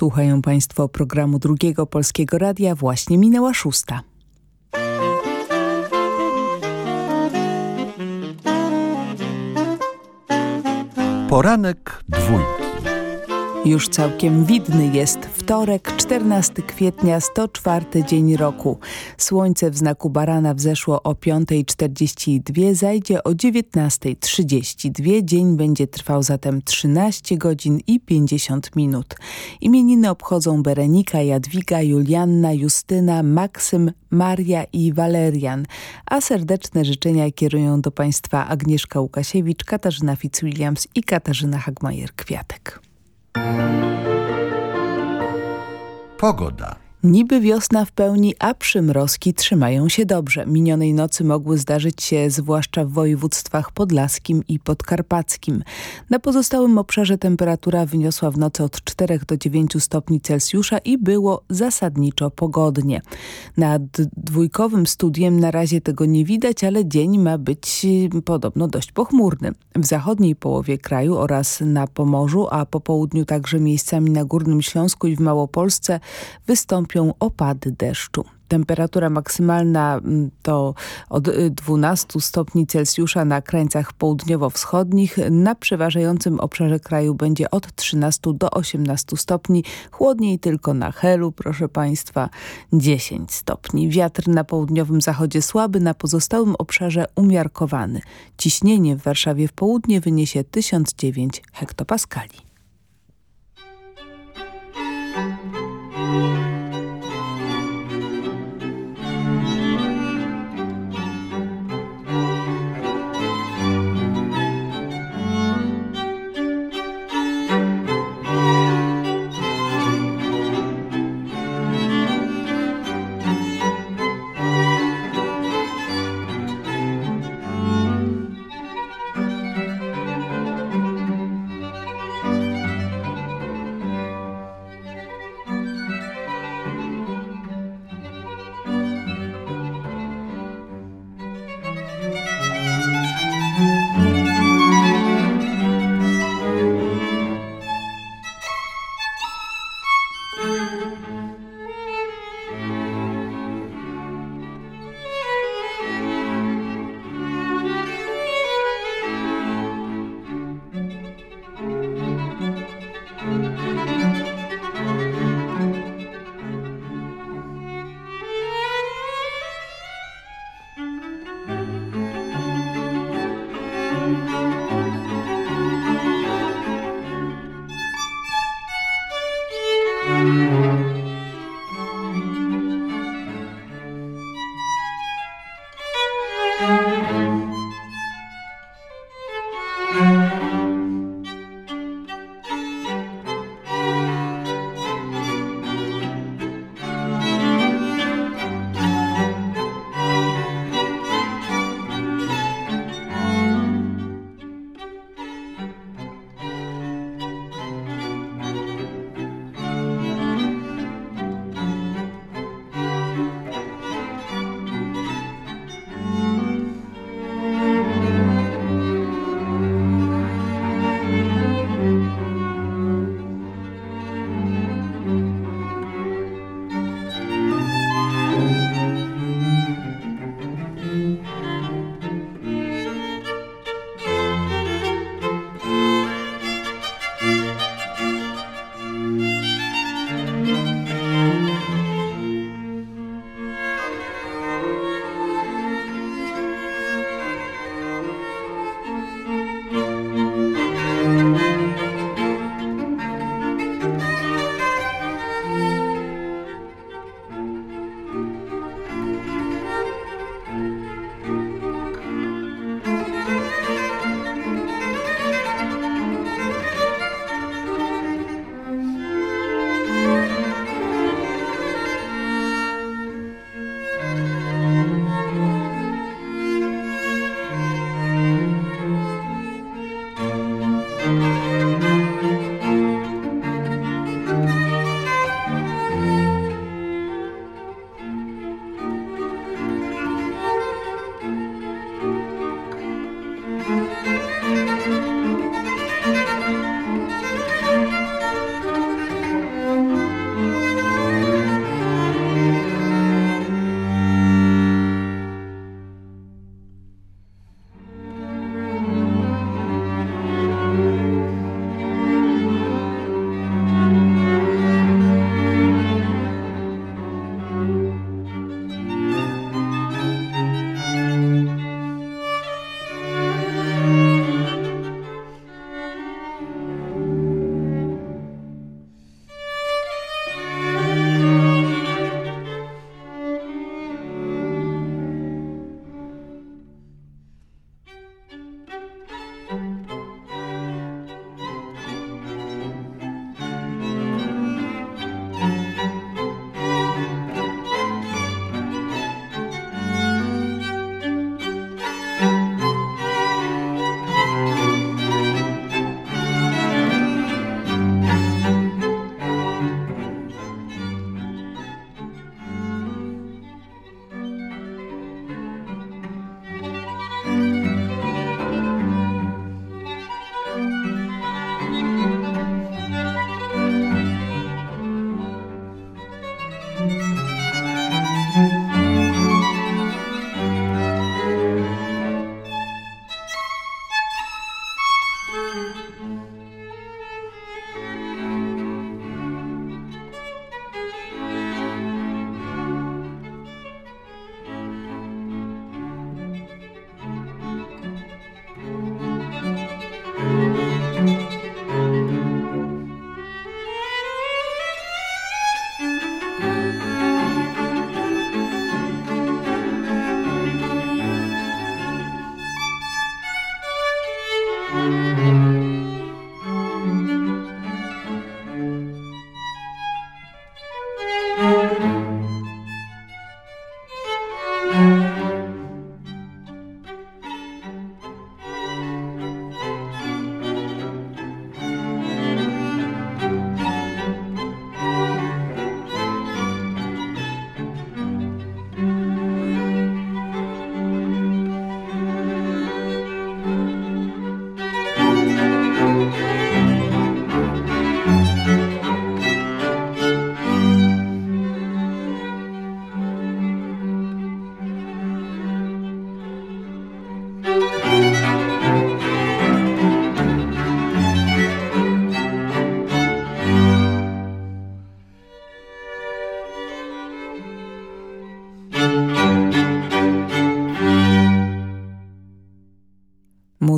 Słuchają Państwo programu Drugiego Polskiego Radia. Właśnie minęła szósta. Poranek dwójki. Już całkiem widny jest wtorek, 14 kwietnia, 104 dzień roku. Słońce w znaku barana wzeszło o 5.42, zajdzie o 19.32. Dzień będzie trwał zatem 13 godzin i 50 minut. Imieniny obchodzą Berenika, Jadwiga, Julianna, Justyna, Maksym, Maria i Walerian. A serdeczne życzenia kierują do Państwa Agnieszka Łukasiewicz, Katarzyna Fitzwilliams i Katarzyna Hagmajer-Kwiatek. Pogoda. Niby wiosna w pełni, a przymrozki trzymają się dobrze. Minionej nocy mogły zdarzyć się zwłaszcza w województwach podlaskim i podkarpackim. Na pozostałym obszarze temperatura wyniosła w nocy od 4 do 9 stopni Celsjusza i było zasadniczo pogodnie. Nad dwójkowym studiem na razie tego nie widać, ale dzień ma być podobno dość pochmurny. W zachodniej połowie kraju oraz na Pomorzu, a po południu także miejscami na Górnym Śląsku i w Małopolsce wystąpi nastąpią opady deszczu. Temperatura maksymalna mm, to od 12 y, stopni Celsjusza na krańcach południowo-wschodnich. Na przeważającym obszarze kraju będzie od 13 do 18 stopni. Chłodniej tylko na Helu, proszę Państwa, 10 stopni. Wiatr na południowym zachodzie słaby, na pozostałym obszarze umiarkowany. Ciśnienie w Warszawie w południe wyniesie 1009 hektopaskali.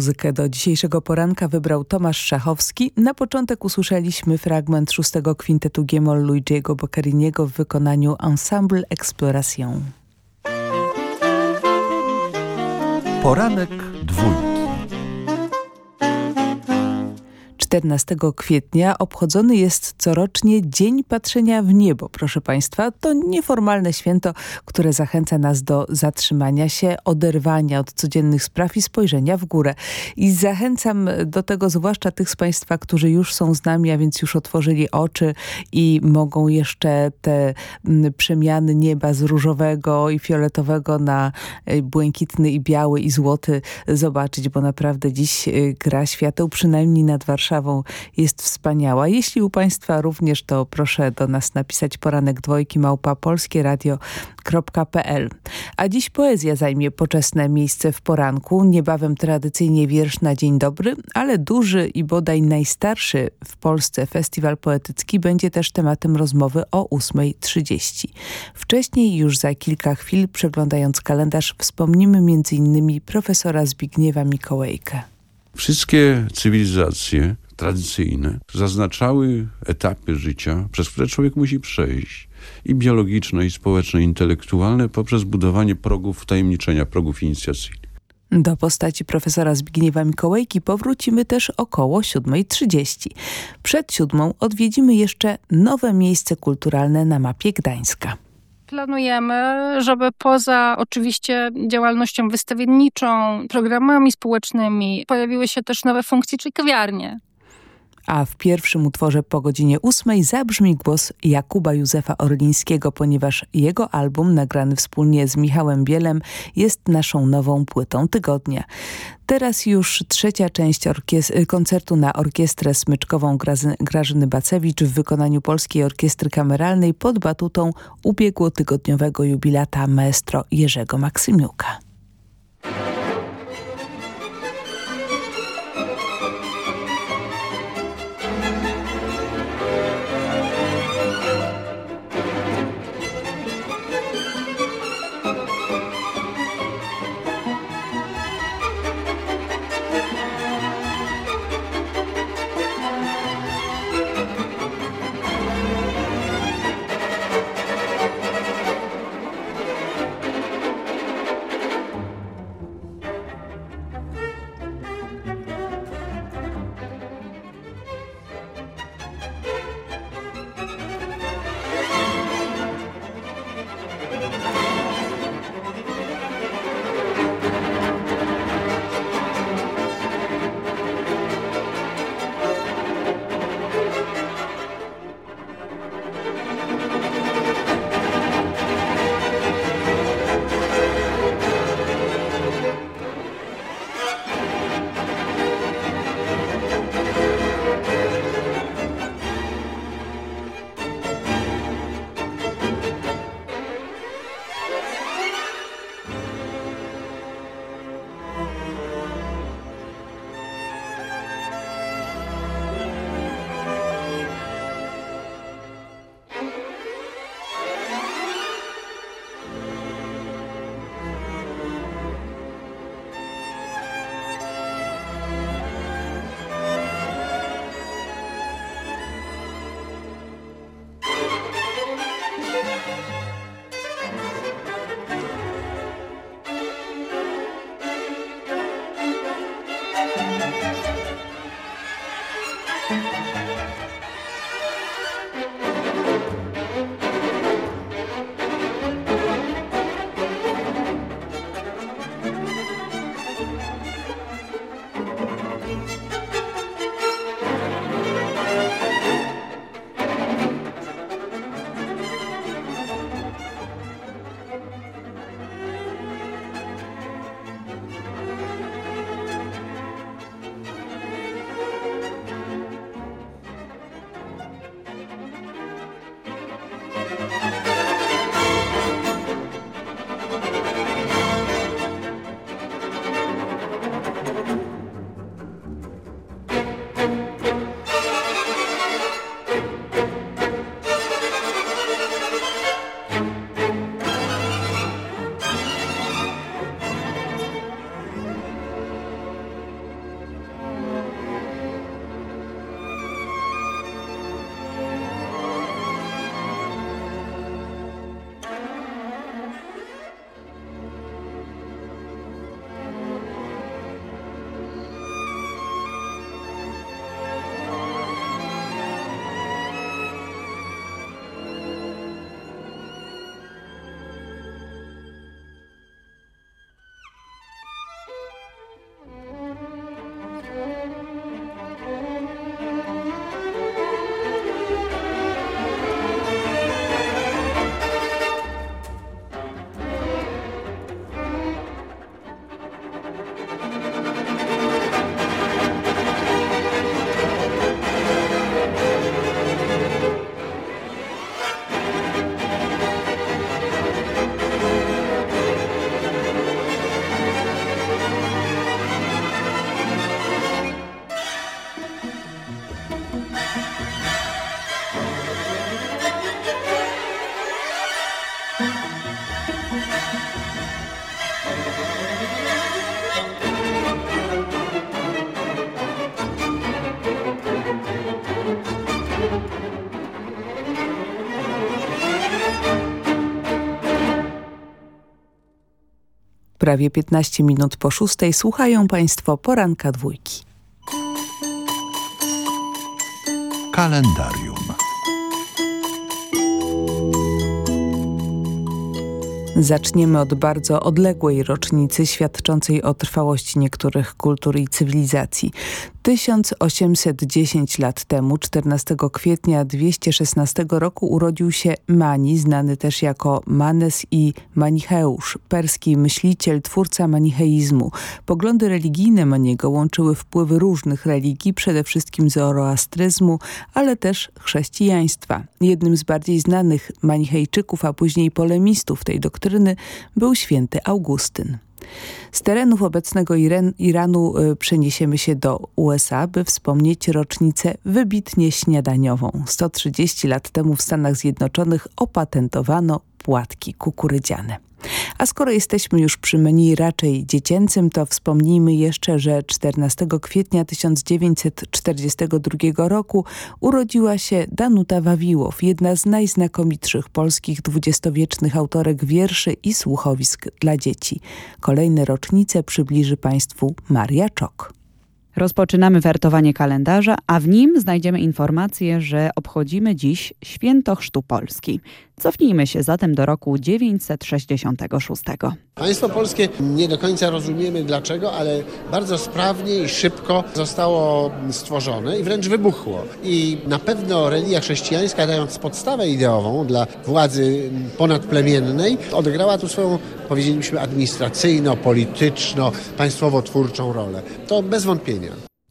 Muzykę do dzisiejszego poranka wybrał Tomasz Szachowski. Na początek usłyszeliśmy fragment szóstego kwintetu Giemol Luigiego Boccheriniego w wykonaniu Ensemble Exploration. Poranek dwójki. 14 kwietnia obchodzony jest corocznie Dzień Patrzenia w Niebo. Proszę Państwa, to nieformalne święto, które zachęca nas do zatrzymania się, oderwania od codziennych spraw i spojrzenia w górę. I zachęcam do tego zwłaszcza tych z Państwa, którzy już są z nami, a więc już otworzyli oczy i mogą jeszcze te mm, przemiany nieba z różowego i fioletowego na e, błękitny i biały i złoty zobaczyć, bo naprawdę dziś e, gra świateł przynajmniej nad Warszawą jest wspaniała. Jeśli u Państwa również, to proszę do nas napisać poranek dwojki małpa polskieradio.pl. A dziś poezja zajmie poczesne miejsce w poranku. Niebawem tradycyjnie wiersz na dzień dobry, ale duży i bodaj najstarszy w Polsce festiwal poetycki będzie też tematem rozmowy o 8.30. Wcześniej już za kilka chwil, przeglądając kalendarz, wspomnimy m.in. profesora Zbigniewa Mikołajkę. Wszystkie cywilizacje tradycyjne zaznaczały etapy życia, przez które człowiek musi przejść. I biologiczne, i społeczne, i intelektualne, poprzez budowanie progów wtajemniczenia, progów inicjacyjnych. Do postaci profesora Zbigniewa Mikołajki powrócimy też około 7.30. Przed siódmą odwiedzimy jeszcze nowe miejsce kulturalne na mapie Gdańska planujemy, żeby poza oczywiście działalnością wystawienniczą, programami społecznymi, pojawiły się też nowe funkcje, czyli kawiarnie. A w pierwszym utworze po godzinie ósmej zabrzmi głos Jakuba Józefa Orlińskiego, ponieważ jego album nagrany wspólnie z Michałem Bielem jest naszą nową płytą tygodnia. Teraz już trzecia część koncertu na orkiestrę smyczkową Grażyny Bacewicz w wykonaniu Polskiej Orkiestry Kameralnej pod batutą ubiegłotygodniowego jubilata maestro Jerzego Maksymiuka. Prawie 15 minut po szóstej słuchają Państwo poranka dwójki. Kalendarium. Zaczniemy od bardzo odległej rocznicy świadczącej o trwałości niektórych kultur i cywilizacji. 1810 lat temu, 14 kwietnia 216 roku urodził się Mani, znany też jako Manes i Manicheusz, perski myśliciel, twórca manicheizmu. Poglądy religijne Maniego łączyły wpływy różnych religii, przede wszystkim zoroastryzmu, ale też chrześcijaństwa. Jednym z bardziej znanych manichejczyków, a później polemistów tej doktryny był święty Augustyn. Z terenów obecnego Iranu y, przeniesiemy się do USA, by wspomnieć rocznicę wybitnie śniadaniową. 130 lat temu w Stanach Zjednoczonych opatentowano płatki kukurydziane. A skoro jesteśmy już przy menu raczej dziecięcym, to wspomnijmy jeszcze, że 14 kwietnia 1942 roku urodziła się Danuta Wawiłow, jedna z najznakomitszych polskich dwudziestowiecznych autorek wierszy i słuchowisk dla dzieci. Kolejne rocznice przybliży Państwu Maria Czok. Rozpoczynamy wertowanie kalendarza, a w nim znajdziemy informację, że obchodzimy dziś Święto Chrztu Polski. Cofnijmy się zatem do roku 966. Państwo polskie nie do końca rozumiemy dlaczego, ale bardzo sprawnie i szybko zostało stworzone i wręcz wybuchło. I na pewno religia chrześcijańska, dając podstawę ideową dla władzy ponadplemiennej, odegrała tu swoją, powiedzielibyśmy, administracyjno-polityczno, państwowo-twórczą rolę. To bez wątpienia.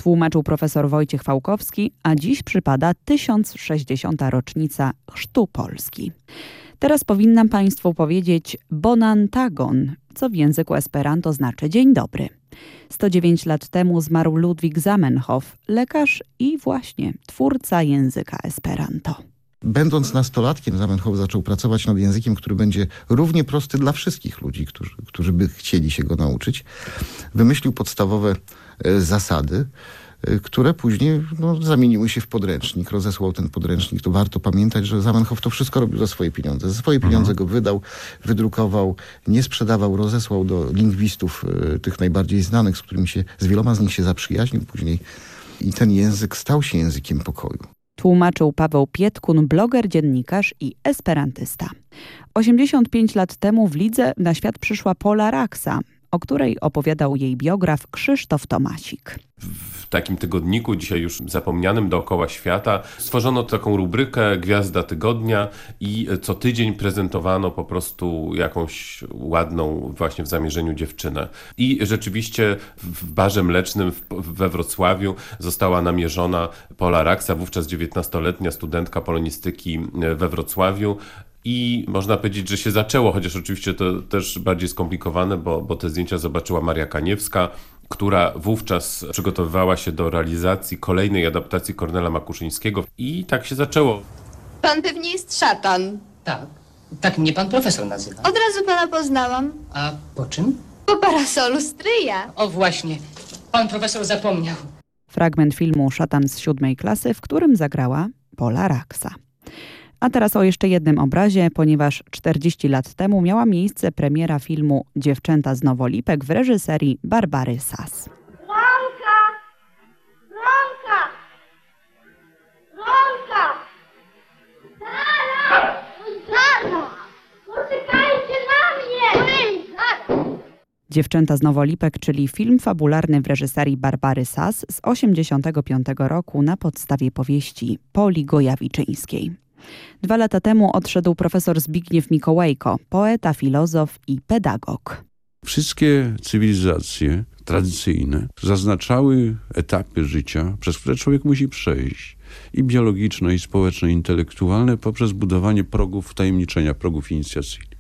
Tłumaczył profesor Wojciech Fałkowski, a dziś przypada 1060. rocznica Chrztu Polski. Teraz powinnam Państwu powiedzieć bonantagon, co w języku esperanto znaczy dzień dobry. 109 lat temu zmarł Ludwik Zamenhof, lekarz i właśnie twórca języka esperanto. Będąc nastolatkiem, Zamenhof zaczął pracować nad językiem, który będzie równie prosty dla wszystkich ludzi, którzy, którzy by chcieli się go nauczyć. Wymyślił podstawowe zasady, e, które później no, zamieniły się w podręcznik. Rozesłał ten podręcznik. To warto pamiętać, że Zamenhof to wszystko robił za swoje pieniądze. Za swoje pieniądze mhm. go wydał, wydrukował, nie sprzedawał, rozesłał do lingwistów, e, tych najbardziej znanych, z którymi się, z wieloma z nich się zaprzyjaźnił później. I ten język stał się językiem pokoju tłumaczył Paweł Pietkun, bloger, dziennikarz i esperantysta. 85 lat temu w Lidze na świat przyszła Pola Raksa, o której opowiadał jej biograf Krzysztof Tomasik w takim tygodniku, dzisiaj już zapomnianym dookoła świata, stworzono taką rubrykę Gwiazda Tygodnia i co tydzień prezentowano po prostu jakąś ładną właśnie w zamierzeniu dziewczynę. I rzeczywiście w barze mlecznym we Wrocławiu została namierzona Pola Raksa, wówczas 19-letnia studentka polonistyki we Wrocławiu, i można powiedzieć, że się zaczęło, chociaż oczywiście to też bardziej skomplikowane, bo, bo te zdjęcia zobaczyła Maria Kaniewska, która wówczas przygotowywała się do realizacji kolejnej adaptacji Kornela Makuszyńskiego i tak się zaczęło. Pan pewnie jest szatan. Tak, tak mnie pan profesor nazywa. Od razu pana poznałam. A po czym? Po parasolu stryja. O właśnie, pan profesor zapomniał. Fragment filmu Szatan z siódmej klasy, w którym zagrała Pola Raksa. A teraz o jeszcze jednym obrazie, ponieważ 40 lat temu miała miejsce premiera filmu Dziewczęta z Nowolipek w reżyserii Barbary Sas. Ronka! Ronka! Ronka! Zara! Zara! Poczekajcie na mnie! Dziewczęta z Nowolipek, czyli film fabularny w reżyserii Barbary Sas z 1985 roku na podstawie powieści Poli Gojawiczyńskiej. Dwa lata temu odszedł profesor Zbigniew Mikołajko, poeta, filozof i pedagog. Wszystkie cywilizacje tradycyjne zaznaczały etapy życia, przez które człowiek musi przejść. I biologiczne, i społeczne, i intelektualne, poprzez budowanie progów wtajemniczenia, progów inicjacyjnych.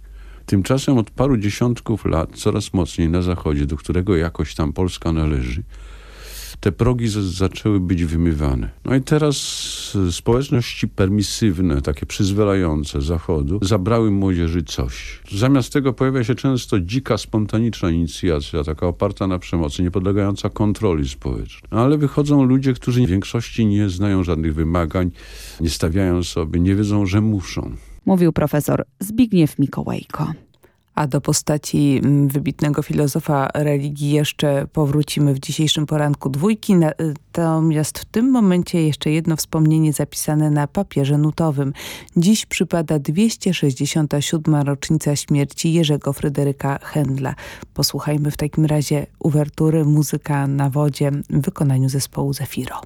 Tymczasem od paru dziesiątków lat coraz mocniej na Zachodzie, do którego jakoś tam Polska należy, te progi zaczęły być wymywane. No i teraz społeczności permisywne, takie przyzwalające Zachodu, zabrały młodzieży coś. Zamiast tego pojawia się często dzika, spontaniczna inicjacja, taka oparta na przemocy, nie podlegająca kontroli społecznej. No ale wychodzą ludzie, którzy w większości nie znają żadnych wymagań, nie stawiają sobie, nie wiedzą, że muszą. Mówił profesor Zbigniew Mikołajko. A do postaci mm, wybitnego filozofa religii jeszcze powrócimy w dzisiejszym poranku dwójki. Natomiast w tym momencie jeszcze jedno wspomnienie zapisane na papierze nutowym. Dziś przypada 267. rocznica śmierci Jerzego Fryderyka Händla. Posłuchajmy w takim razie uwertury Muzyka na wodzie w wykonaniu zespołu Zefiro.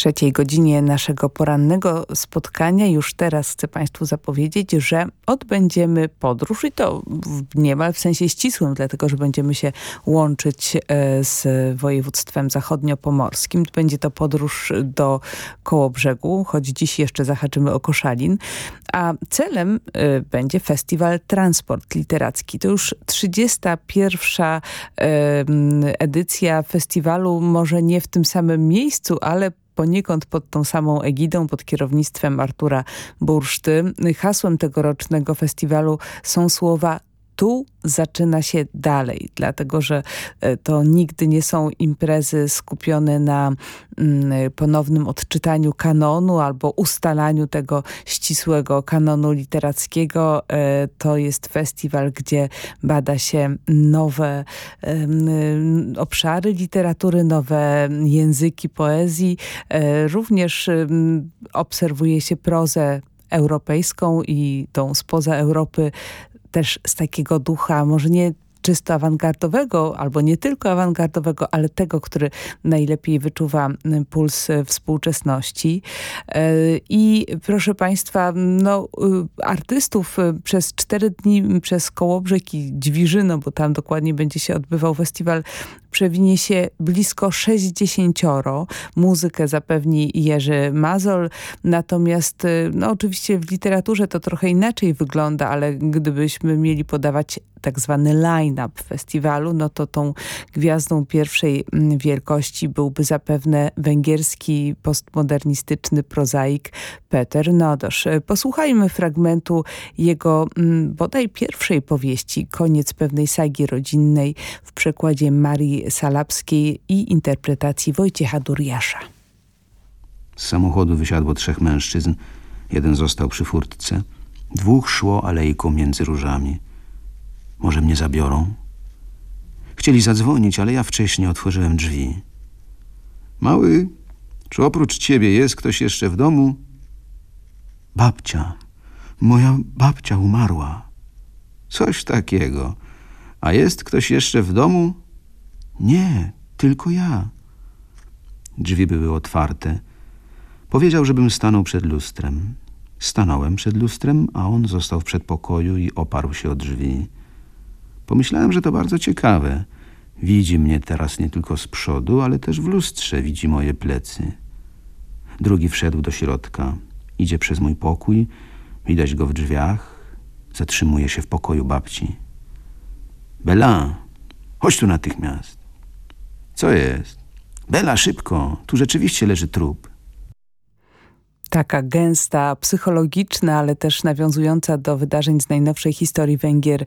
Trzeciej godzinie naszego porannego spotkania. Już teraz chcę Państwu zapowiedzieć, że odbędziemy podróż i to niemal w sensie ścisłym, dlatego że będziemy się łączyć e, z województwem zachodniopomorskim. Będzie to podróż do Kołobrzegu, choć dziś jeszcze zahaczymy o Koszalin, a celem e, będzie festiwal Transport Literacki. To już 31 edycja festiwalu, może nie w tym samym miejscu, ale poniekąd pod tą samą egidą, pod kierownictwem Artura Burszty. Hasłem tegorocznego festiwalu są słowa tu zaczyna się dalej, dlatego że e, to nigdy nie są imprezy skupione na mm, ponownym odczytaniu kanonu albo ustalaniu tego ścisłego kanonu literackiego. E, to jest festiwal, gdzie bada się nowe obszary literatury, nowe języki poezji. E, również obserwuje się prozę europejską i tą spoza Europy też z takiego ducha, może nie czysto awangardowego, albo nie tylko awangardowego, ale tego, który najlepiej wyczuwa puls współczesności. E, I proszę Państwa, no, y, artystów y, przez cztery dni przez Kołobrzeg i Dźwiżyno, bo tam dokładnie będzie się odbywał festiwal, przewinie się blisko 60. Muzykę zapewni Jerzy Mazol, natomiast y, no, oczywiście w literaturze to trochę inaczej wygląda, ale gdybyśmy mieli podawać tak zwany line-up festiwalu, no to tą gwiazdą pierwszej mm, wielkości byłby zapewne węgierski postmodernistyczny prozaik Peter Nodosz. Posłuchajmy fragmentu jego mm, bodaj pierwszej powieści, Koniec pewnej sagi rodzinnej w przekładzie Marii Salapskiej i interpretacji Wojciecha Duriasza. Z samochodu wysiadło trzech mężczyzn. Jeden został przy furtce. Dwóch szło alejką między różami. Może mnie zabiorą? Chcieli zadzwonić, ale ja wcześniej otworzyłem drzwi. Mały, czy oprócz ciebie jest ktoś jeszcze w domu? Babcia. Moja babcia umarła. Coś takiego. A jest ktoś jeszcze w domu? Nie, tylko ja. Drzwi były otwarte. Powiedział, żebym stanął przed lustrem. Stanąłem przed lustrem, a on został w przedpokoju i oparł się o drzwi. Pomyślałem, że to bardzo ciekawe. Widzi mnie teraz nie tylko z przodu, ale też w lustrze widzi moje plecy. Drugi wszedł do środka. Idzie przez mój pokój. Widać go w drzwiach. Zatrzymuje się w pokoju babci. Bela, chodź tu natychmiast. Co jest? Bela, szybko. Tu rzeczywiście leży trup taka gęsta, psychologiczna, ale też nawiązująca do wydarzeń z najnowszej historii Węgier.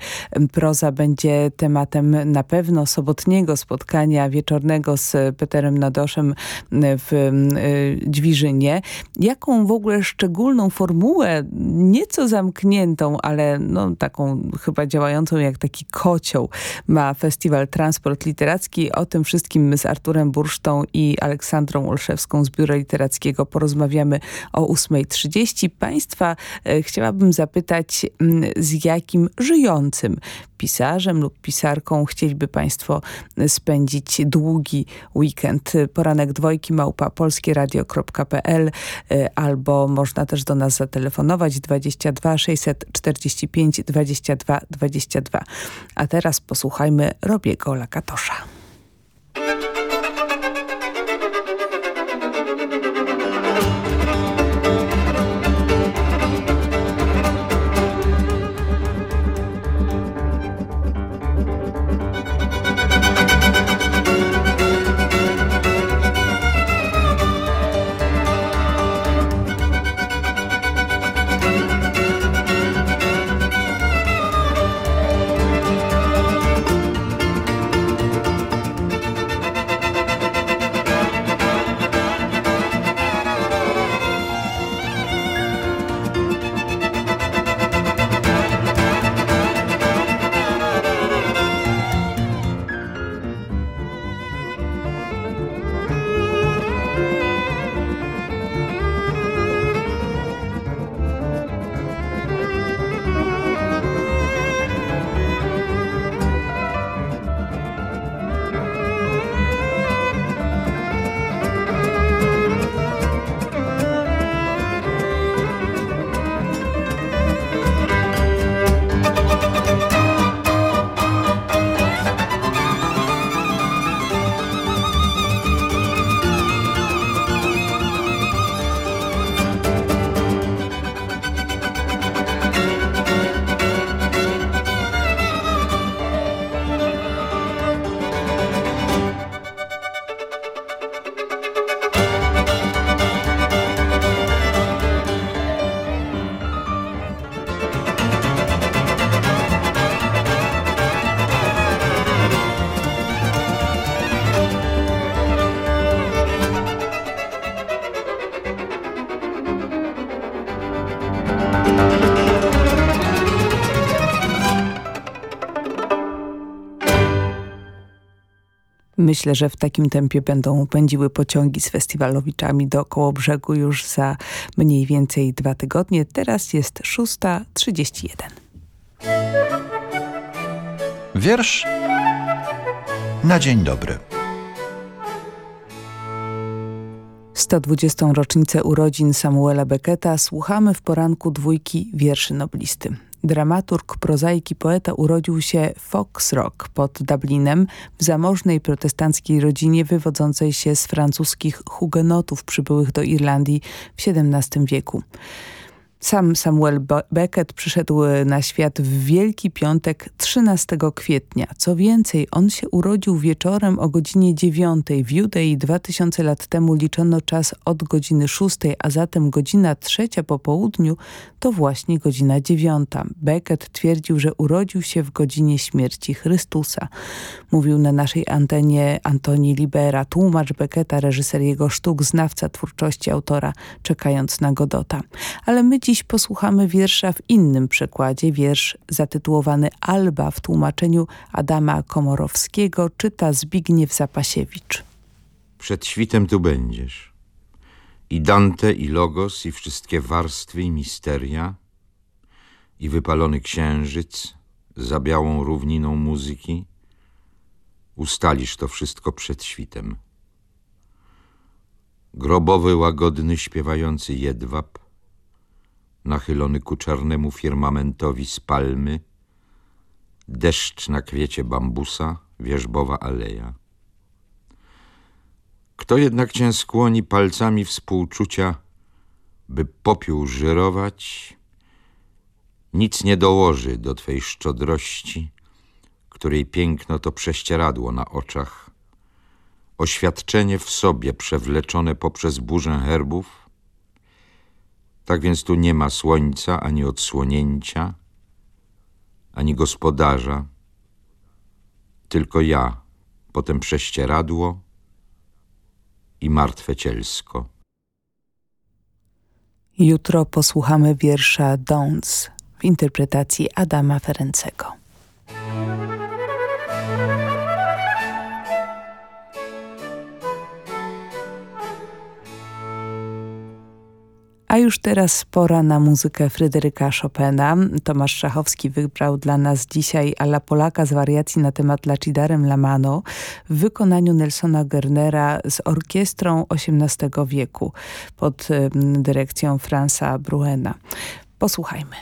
Proza będzie tematem na pewno sobotniego spotkania wieczornego z Peterem Nadoszem w y, Dźwiżynie. Jaką w ogóle szczególną formułę, nieco zamkniętą, ale no, taką chyba działającą jak taki kocioł ma Festiwal Transport Literacki. O tym wszystkim z Arturem Bursztą i Aleksandrą Olszewską z Biura Literackiego porozmawiamy o 8.30. Państwa e, chciałabym zapytać, mm, z jakim żyjącym pisarzem lub pisarką chcieliby Państwo spędzić długi weekend. Poranek dwojki małpa polskieradio.pl e, albo można też do nas zatelefonować 22 645 22 22. A teraz posłuchajmy Robiego Lakatosza. Myślę, że w takim tempie będą pędziły pociągi z festiwalowiczami do Kołobrzegu już za mniej więcej dwa tygodnie. Teraz jest 6.31. Wiersz na dzień dobry. 120. rocznicę urodzin Samuela Becketa słuchamy w poranku dwójki wierszy noblisty. Dramaturg, prozaik poeta urodził się Fox Rock pod Dublinem w zamożnej protestanckiej rodzinie wywodzącej się z francuskich hugenotów przybyłych do Irlandii w XVII wieku. Sam Samuel Beckett przyszedł na świat w Wielki Piątek 13 kwietnia. Co więcej, on się urodził wieczorem o godzinie 9. W Judei 2000 lat temu liczono czas od godziny 6, a zatem godzina trzecia po południu to właśnie godzina 9. Beckett twierdził, że urodził się w godzinie śmierci Chrystusa. Mówił na naszej antenie Antoni Libera, tłumacz Becketa, reżyser jego sztuk, znawca twórczości autora, czekając na Godota. Ale my dziś Posłuchamy wiersza w innym przekładzie. Wiersz zatytułowany Alba w tłumaczeniu Adama Komorowskiego czyta Zbigniew Zapasiewicz. Przed świtem tu będziesz. I Dante, i Logos, i wszystkie warstwy i misteria, i wypalony księżyc za białą równiną muzyki. Ustalisz to wszystko przed świtem. Grobowy, łagodny, śpiewający jedwab, nachylony ku czarnemu firmamentowi z palmy, deszcz na kwiecie bambusa, wierzbowa aleja. Kto jednak cię skłoni palcami współczucia, by popiół żyrować, nic nie dołoży do twej szczodrości, której piękno to prześcieradło na oczach, oświadczenie w sobie przewleczone poprzez burzę herbów, tak więc tu nie ma słońca, ani odsłonięcia, ani gospodarza, tylko ja, potem prześcieradło i martwe cielsko. Jutro posłuchamy wiersza Dons w interpretacji Adama Ferencego. A już teraz pora na muzykę Fryderyka Chopina. Tomasz Szachowski wybrał dla nas dzisiaj Alla Polaka z wariacji na temat Lacidarem Lamano w wykonaniu Nelsona Gernera z orkiestrą XVIII wieku pod dyrekcją Franza Bruena. Posłuchajmy.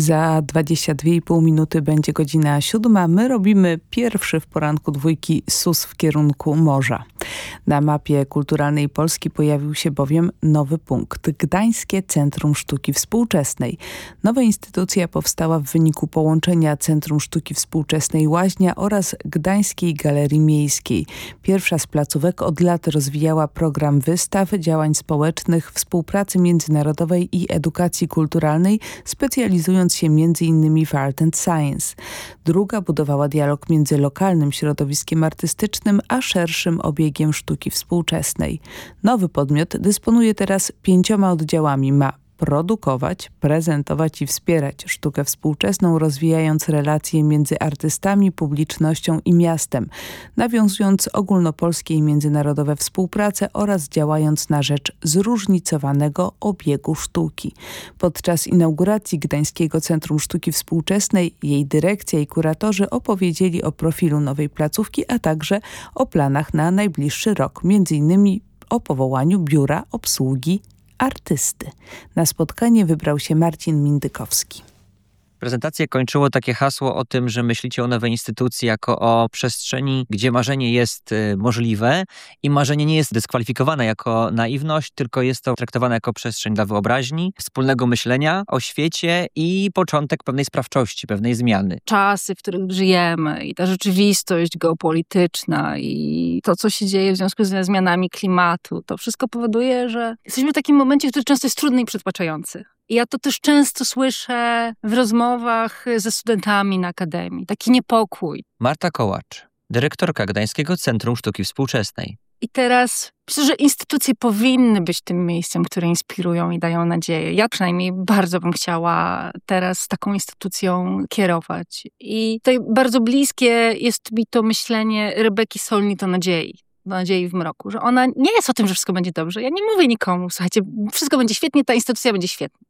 Za 22,5 minuty będzie godzina siódma. My robimy pierwszy w poranku dwójki SUS w kierunku morza. Na mapie kulturalnej Polski pojawił się bowiem nowy punkt. Gdańskie Centrum Sztuki Współczesnej. Nowa instytucja powstała w wyniku połączenia Centrum Sztuki Współczesnej Łaźnia oraz Gdańskiej Galerii Miejskiej. Pierwsza z placówek od lat rozwijała program wystaw, działań społecznych, współpracy międzynarodowej i edukacji kulturalnej, specjalizując się m.in. w art and science. Druga budowała dialog między lokalnym środowiskiem artystycznym a szerszym obiegiem sztuki współczesnej. Nowy podmiot dysponuje teraz pięcioma oddziałami. Ma produkować, prezentować i wspierać sztukę współczesną, rozwijając relacje między artystami, publicznością i miastem, nawiązując ogólnopolskie i międzynarodowe współpracę oraz działając na rzecz zróżnicowanego obiegu sztuki. Podczas inauguracji Gdańskiego Centrum Sztuki Współczesnej jej dyrekcja i kuratorzy opowiedzieli o profilu nowej placówki, a także o planach na najbliższy rok, między innymi o powołaniu Biura Obsługi artysty. Na spotkanie wybrał się Marcin Mindykowski. Prezentację kończyło takie hasło o tym, że myślicie o nowej instytucji jako o przestrzeni, gdzie marzenie jest y, możliwe i marzenie nie jest dyskwalifikowane jako naiwność, tylko jest to traktowane jako przestrzeń dla wyobraźni, wspólnego myślenia o świecie i początek pewnej sprawczości, pewnej zmiany. Czasy, w których żyjemy i ta rzeczywistość geopolityczna i to, co się dzieje w związku ze zmianami klimatu, to wszystko powoduje, że jesteśmy w takim momencie, który często jest trudny i przytłaczający. Ja to też często słyszę w rozmowach ze studentami na akademii. Taki niepokój. Marta Kołacz, dyrektorka Gdańskiego Centrum Sztuki Współczesnej. I teraz myślę, że instytucje powinny być tym miejscem, które inspirują i dają nadzieję. Ja przynajmniej bardzo bym chciała teraz taką instytucją kierować. I tutaj bardzo bliskie jest mi to myślenie Rebeki Solni to nadziei do nadziei w mroku, że ona nie jest o tym, że wszystko będzie dobrze. Ja nie mówię nikomu, słuchajcie, wszystko będzie świetnie, ta instytucja będzie świetna.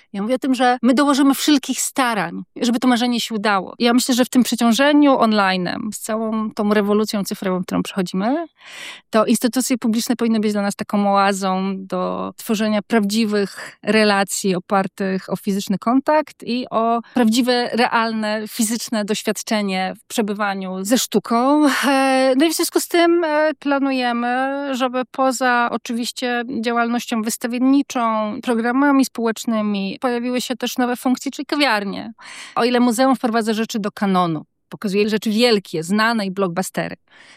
Ja mówię o tym, że my dołożymy wszelkich starań, żeby to marzenie się udało. Ja myślę, że w tym przeciążeniu online, z całą tą rewolucją cyfrową, którą przechodzimy, to instytucje publiczne powinny być dla nas taką oazą do tworzenia prawdziwych relacji opartych o fizyczny kontakt i o prawdziwe, realne, fizyczne doświadczenie w przebywaniu ze sztuką. E, no i w związku z tym e, planujemy, żeby poza oczywiście działalnością wystawienniczą, programami społecznymi, pojawiły się też nowe funkcje, czyli kawiarnie. O ile muzeum wprowadza rzeczy do kanonu, pokazuje rzeczy wielkie, znane i blockbustery,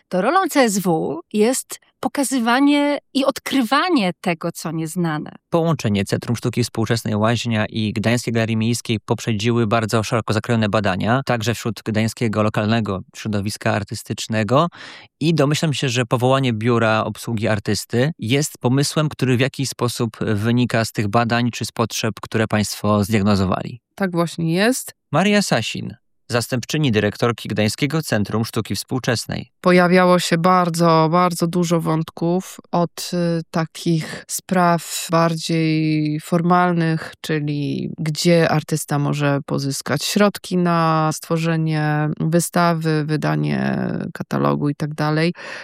to rolą CSW jest pokazywanie i odkrywanie tego, co nieznane. Połączenie Centrum Sztuki Współczesnej Łaźnia i Gdańskiej Galerii Miejskiej poprzedziły bardzo szeroko zakrojone badania, także wśród gdańskiego lokalnego środowiska artystycznego i domyślam się, że powołanie Biura Obsługi Artysty jest pomysłem, który w jakiś sposób wynika z tych badań czy z potrzeb, które Państwo zdiagnozowali. Tak właśnie jest. Maria Sasin, zastępczyni dyrektorki Gdańskiego Centrum Sztuki Współczesnej. Pojawiało się bardzo, bardzo dużo wątków od y, takich spraw bardziej formalnych, czyli gdzie artysta może pozyskać środki na stworzenie wystawy, wydanie katalogu i tak.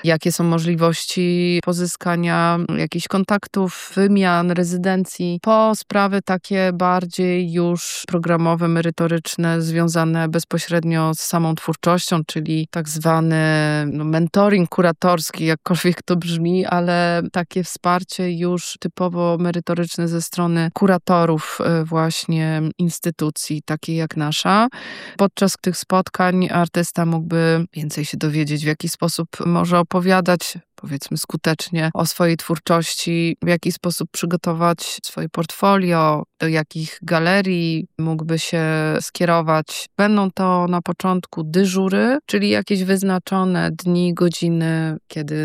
Jakie są możliwości pozyskania jakichś kontaktów, wymian, rezydencji, po sprawy takie bardziej już programowe, merytoryczne, związane bezpośrednio bezpośrednio z samą twórczością, czyli tak zwany no, mentoring kuratorski, jakkolwiek to brzmi, ale takie wsparcie już typowo merytoryczne ze strony kuratorów e, właśnie instytucji, takiej jak nasza. Podczas tych spotkań artysta mógłby więcej się dowiedzieć, w jaki sposób może opowiadać powiedzmy skutecznie o swojej twórczości, w jaki sposób przygotować swoje portfolio, do jakich galerii mógłby się skierować. Będą to na początku dyżury, czyli jakieś wyznaczone dni, godziny, kiedy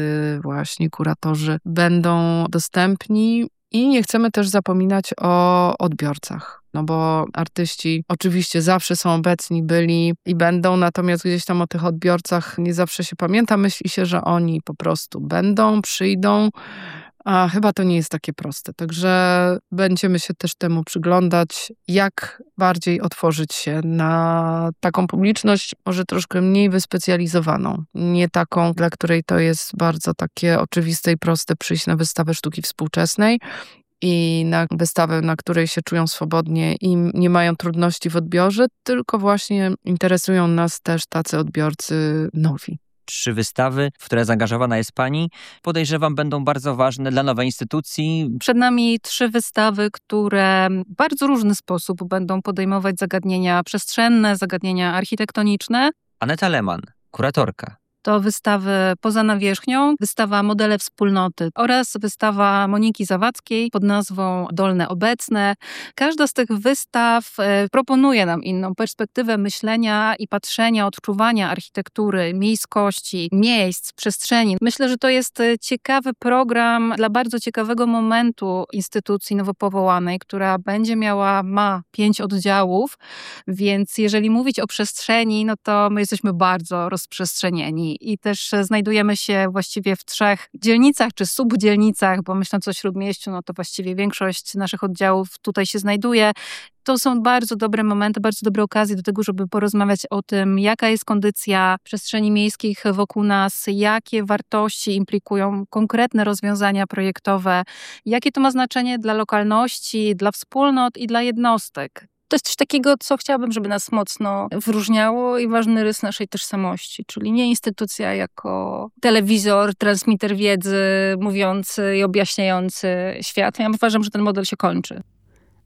właśnie kuratorzy będą dostępni. I nie chcemy też zapominać o odbiorcach no bo artyści oczywiście zawsze są obecni, byli i będą, natomiast gdzieś tam o tych odbiorcach nie zawsze się pamięta. Myśli się, że oni po prostu będą, przyjdą, a chyba to nie jest takie proste. Także będziemy się też temu przyglądać, jak bardziej otworzyć się na taką publiczność, może troszkę mniej wyspecjalizowaną. Nie taką, dla której to jest bardzo takie oczywiste i proste przyjść na wystawę sztuki współczesnej, i na wystawę, na której się czują swobodnie i nie mają trudności w odbiorze, tylko właśnie interesują nas też tacy odbiorcy nowi trzy wystawy, w które zaangażowana jest Pani, podejrzewam będą bardzo ważne dla nowej instytucji. Przed nami trzy wystawy, które w bardzo różny sposób będą podejmować zagadnienia przestrzenne, zagadnienia architektoniczne. Aneta Leman, kuratorka to wystawy Poza Nawierzchnią, wystawa Modele Wspólnoty oraz wystawa Moniki Zawadzkiej pod nazwą Dolne Obecne. Każda z tych wystaw e, proponuje nam inną perspektywę myślenia i patrzenia, odczuwania architektury, miejskości, miejsc, przestrzeni. Myślę, że to jest e, ciekawy program dla bardzo ciekawego momentu instytucji nowo powołanej, która będzie miała, ma pięć oddziałów, więc jeżeli mówić o przestrzeni, no to my jesteśmy bardzo rozprzestrzenieni i też znajdujemy się właściwie w trzech dzielnicach czy subdzielnicach, bo myśląc o Śródmieściu, no to właściwie większość naszych oddziałów tutaj się znajduje. To są bardzo dobre momenty, bardzo dobre okazje do tego, żeby porozmawiać o tym, jaka jest kondycja przestrzeni miejskich wokół nas, jakie wartości implikują konkretne rozwiązania projektowe, jakie to ma znaczenie dla lokalności, dla wspólnot i dla jednostek to jest coś takiego, co chciałabym, żeby nas mocno wyróżniało i ważny rys naszej tożsamości, czyli nie instytucja jako telewizor, transmiter wiedzy, mówiący i objaśniający świat. Ja uważam, że ten model się kończy.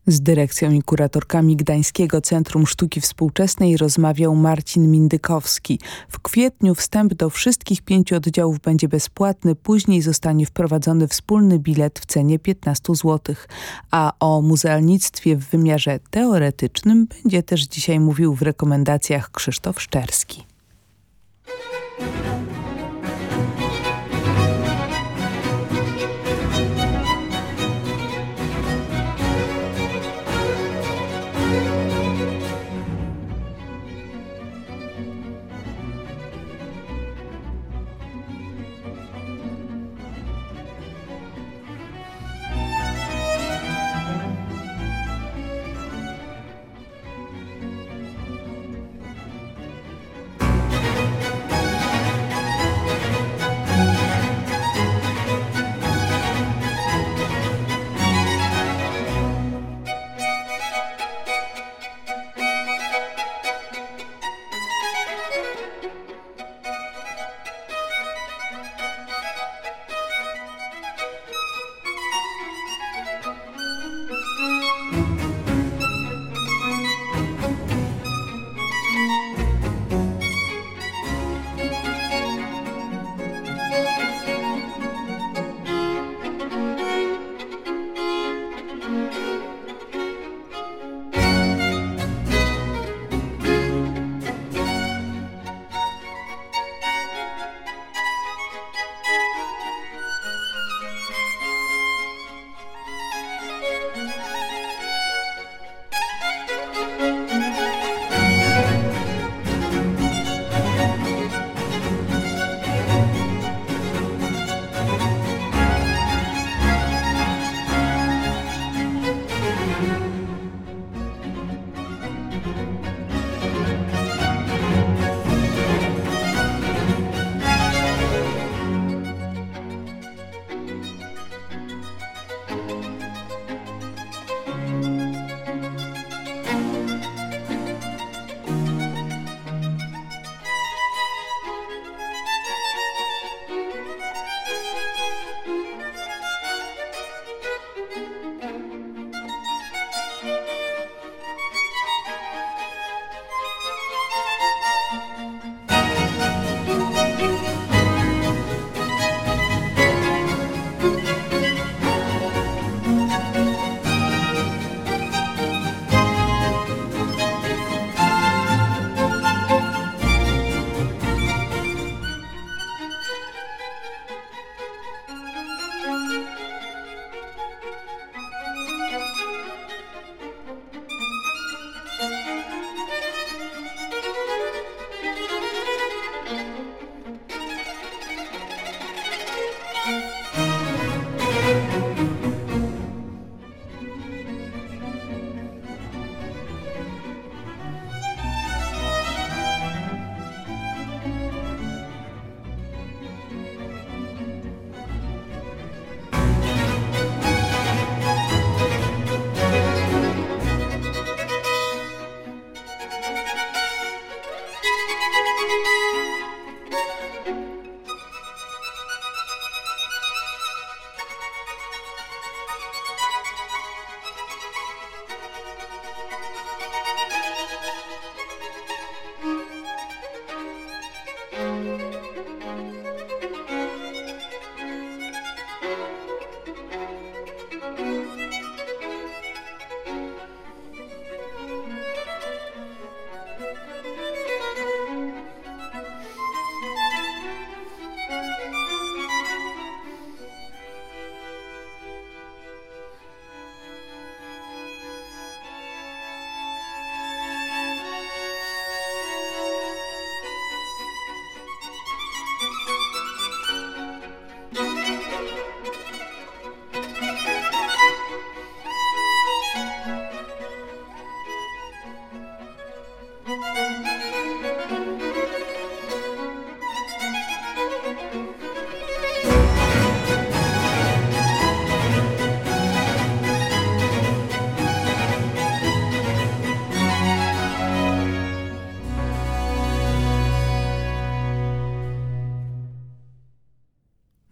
Z dyrekcją i kuratorkami Gdańskiego Centrum Sztuki Współczesnej rozmawiał Marcin Mindykowski. W kwietniu wstęp do wszystkich pięciu oddziałów będzie bezpłatny, później zostanie wprowadzony wspólny bilet w cenie 15 zł. A o muzealnictwie w wymiarze teoretycznym będzie też dzisiaj mówił w rekomendacjach Krzysztof Szczerski.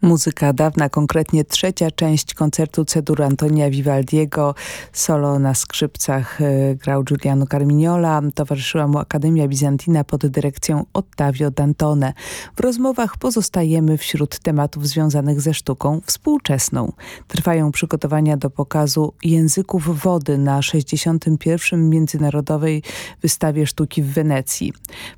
Muzyka dawna, konkretnie trzecia część koncertu Cedur Antonia Vivaldiego. Solo na skrzypcach e, grał Giuliano Carmignola. Towarzyszyła mu Akademia Bizantina pod dyrekcją Ottavio Dantone. W rozmowach pozostajemy wśród tematów związanych ze sztuką współczesną. Trwają przygotowania do pokazu języków wody na 61. Międzynarodowej Wystawie Sztuki w Wenecji.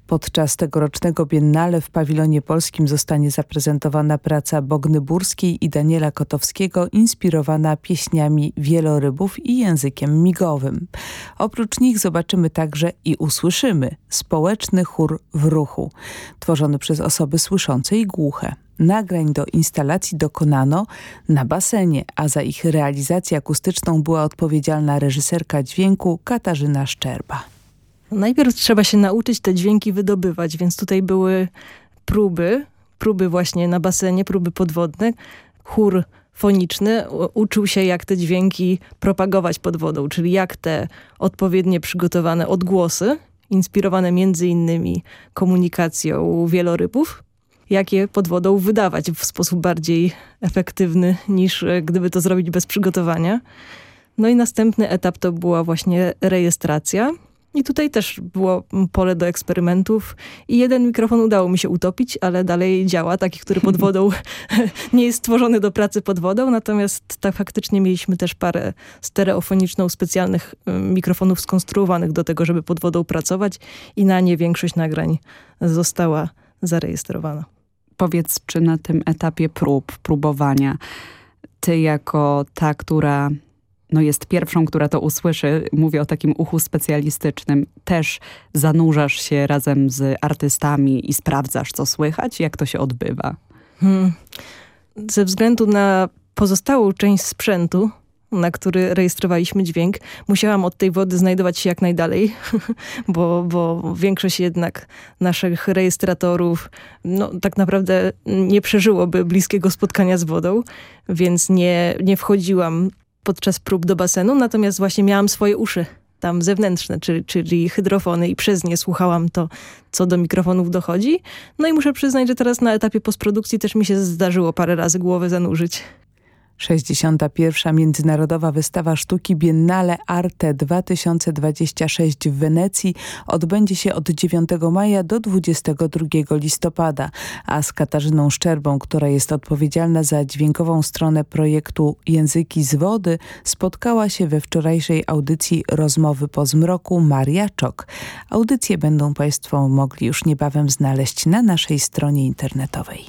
Podczas tegorocznego biennale w pawilonie polskim zostanie zaprezentowana praca Burskiej i Daniela Kotowskiego inspirowana pieśniami wielorybów i językiem migowym. Oprócz nich zobaczymy także i usłyszymy społeczny chór w ruchu, tworzony przez osoby słyszące i głuche. Nagrań do instalacji dokonano na basenie, a za ich realizację akustyczną była odpowiedzialna reżyserka dźwięku Katarzyna Szczerba. Najpierw trzeba się nauczyć te dźwięki wydobywać, więc tutaj były próby próby właśnie na basenie, próby podwodne. Chór foniczny uczył się, jak te dźwięki propagować pod wodą, czyli jak te odpowiednie przygotowane odgłosy, inspirowane między innymi komunikacją wielorybów, jak je pod wodą wydawać w sposób bardziej efektywny niż e, gdyby to zrobić bez przygotowania. No i następny etap to była właśnie rejestracja, i tutaj też było pole do eksperymentów. I jeden mikrofon udało mi się utopić, ale dalej działa, taki, który pod wodą nie jest stworzony do pracy pod wodą, natomiast tak faktycznie mieliśmy też parę stereofoniczną specjalnych mikrofonów skonstruowanych do tego, żeby pod wodą pracować. I na nie większość nagrań została zarejestrowana. Powiedz, czy na tym etapie prób, próbowania, ty jako ta, która no jest pierwszą, która to usłyszy, mówię o takim uchu specjalistycznym, też zanurzasz się razem z artystami i sprawdzasz, co słychać? Jak to się odbywa? Hmm. Ze względu na pozostałą część sprzętu, na który rejestrowaliśmy dźwięk, musiałam od tej wody znajdować się jak najdalej, bo, bo większość jednak naszych rejestratorów no, tak naprawdę nie przeżyłoby bliskiego spotkania z wodą, więc nie, nie wchodziłam podczas prób do basenu, natomiast właśnie miałam swoje uszy tam zewnętrzne, czyli, czyli hydrofony i przez nie słuchałam to, co do mikrofonów dochodzi. No i muszę przyznać, że teraz na etapie postprodukcji też mi się zdarzyło parę razy głowę zanurzyć. 61. Międzynarodowa Wystawa Sztuki Biennale Arte 2026 w Wenecji odbędzie się od 9 maja do 22 listopada, a z Katarzyną Szczerbą, która jest odpowiedzialna za dźwiękową stronę projektu Języki z Wody, spotkała się we wczorajszej audycji Rozmowy po zmroku Maria Czok. Audycje będą Państwo mogli już niebawem znaleźć na naszej stronie internetowej.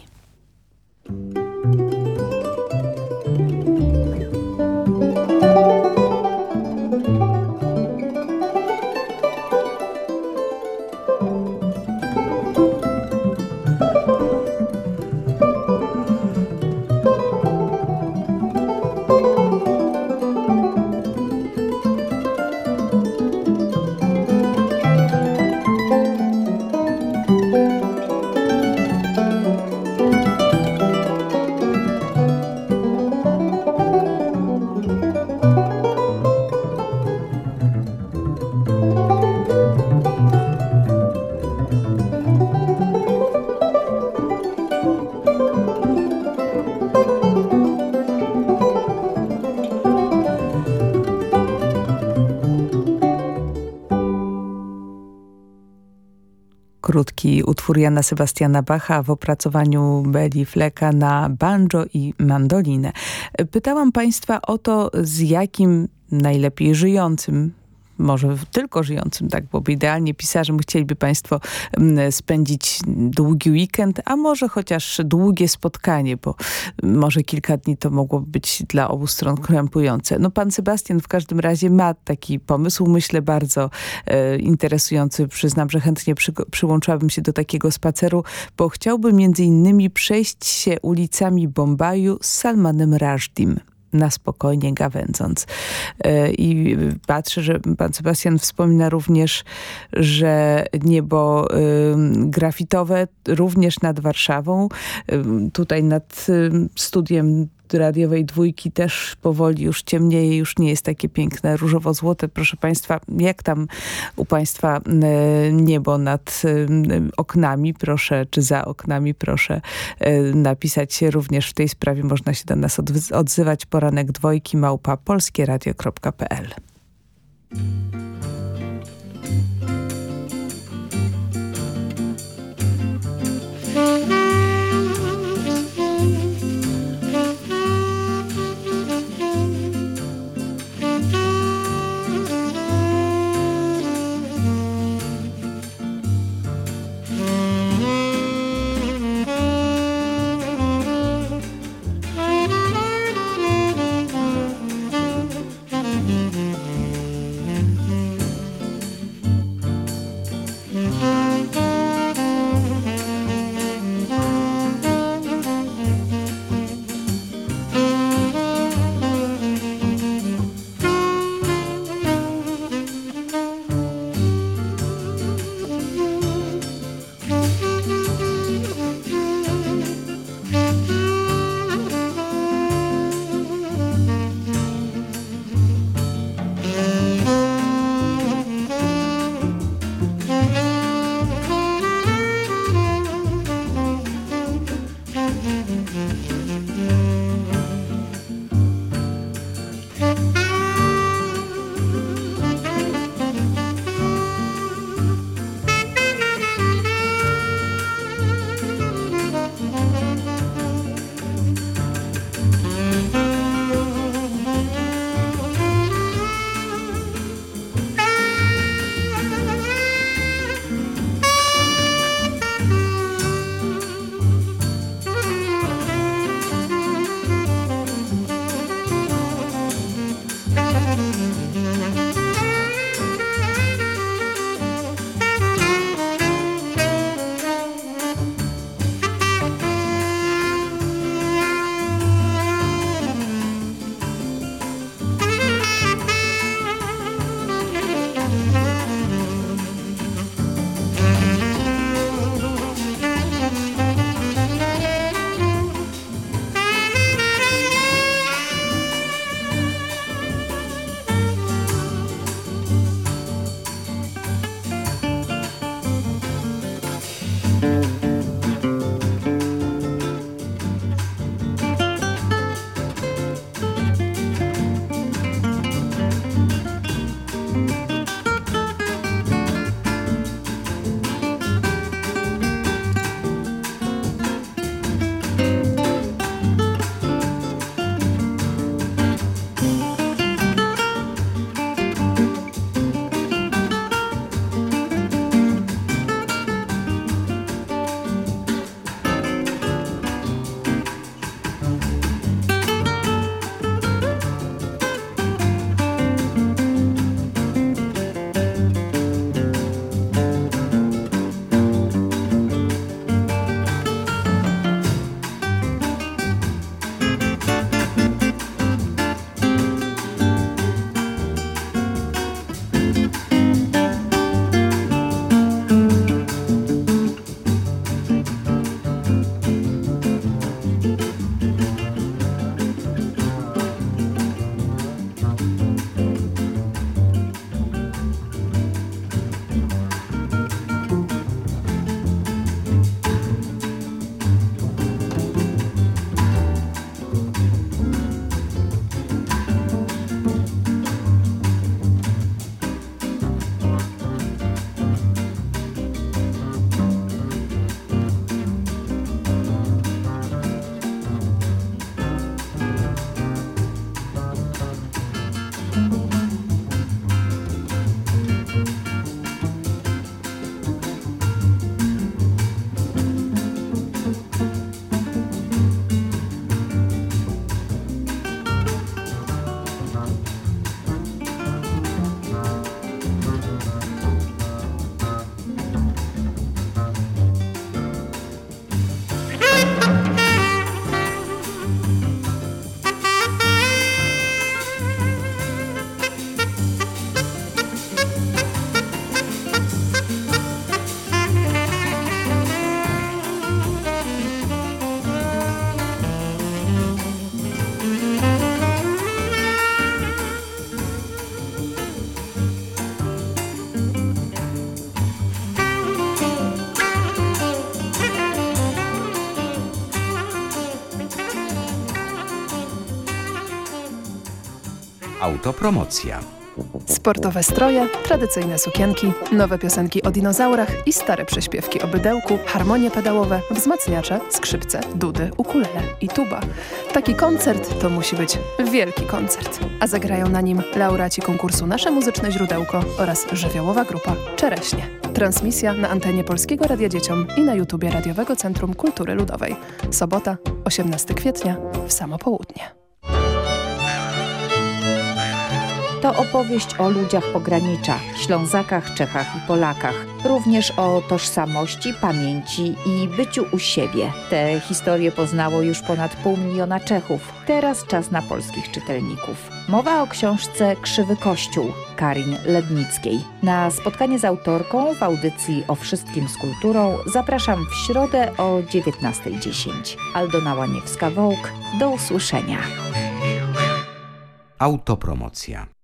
Utwór Jana Sebastiana Bacha w opracowaniu Beli Fleka na banjo i mandolinę. Pytałam Państwa o to, z jakim najlepiej żyjącym może tylko żyjącym, tak byłoby idealnie pisarzem, chcieliby Państwo mm, spędzić długi weekend, a może chociaż długie spotkanie, bo może kilka dni to mogłoby być dla obu stron krępujące. No pan Sebastian w każdym razie ma taki pomysł, myślę bardzo e, interesujący. Przyznam, że chętnie przy, przyłączyłabym się do takiego spaceru, bo chciałbym między innymi przejść się ulicami Bombaju z Salmanem Rajdim na spokojnie gawędząc. E, I patrzę, że pan Sebastian wspomina również, że niebo grafitowe również nad Warszawą, tutaj nad studiem radiowej dwójki też powoli już ciemnieje, już nie jest takie piękne różowo-złote. Proszę Państwa, jak tam u Państwa e, niebo nad e, oknami, proszę, czy za oknami, proszę e, napisać również w tej sprawie. Można się do nas odzywać. Poranek dwójki małpa polskieradio.pl Autopromocja. Sportowe stroje, tradycyjne sukienki, nowe piosenki o dinozaurach i stare prześpiewki o bydełku, harmonie pedałowe, wzmacniacze, skrzypce, dudy, ukulele i tuba. Taki koncert to musi być wielki koncert. A zagrają na nim laureaci konkursu Nasze Muzyczne Źródełko oraz żywiołowa grupa Czereśnie. Transmisja na antenie Polskiego Radia Dzieciom i na YouTubie Radiowego Centrum Kultury Ludowej. Sobota, 18 kwietnia, w samo południe. To opowieść o ludziach pogranicza, Ślązakach, Czechach i Polakach. Również o tożsamości, pamięci i byciu u siebie. Te historie poznało już ponad pół miliona Czechów. Teraz czas na polskich czytelników. Mowa o książce Krzywy Kościół Karin Lednickiej. Na spotkanie z autorką w audycji o wszystkim z kulturą zapraszam w środę o 19.10. Aldona Łaniewska-Wołk. Do usłyszenia. Autopromocja.